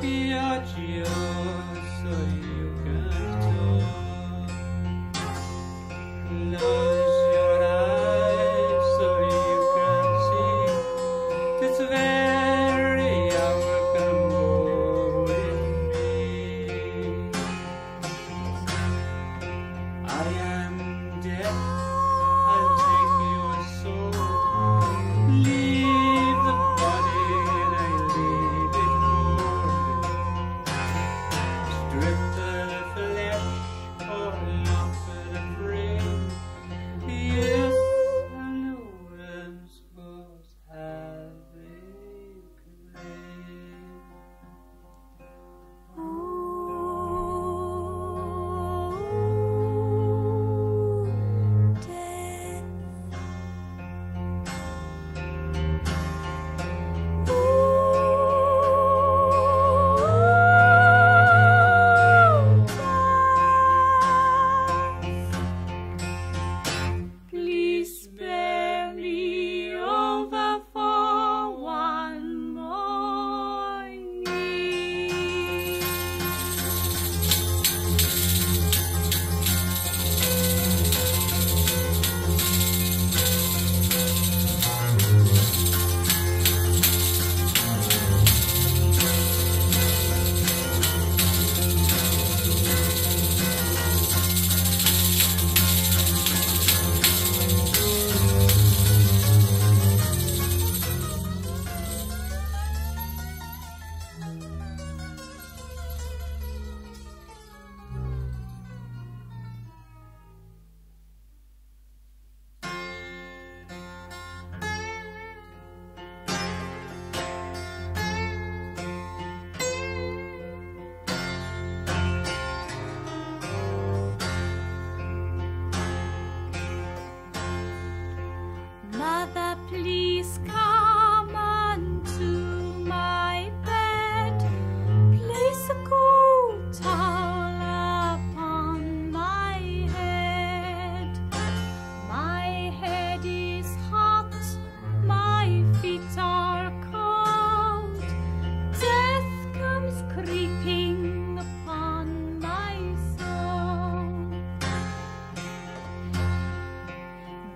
piadinha.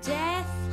death.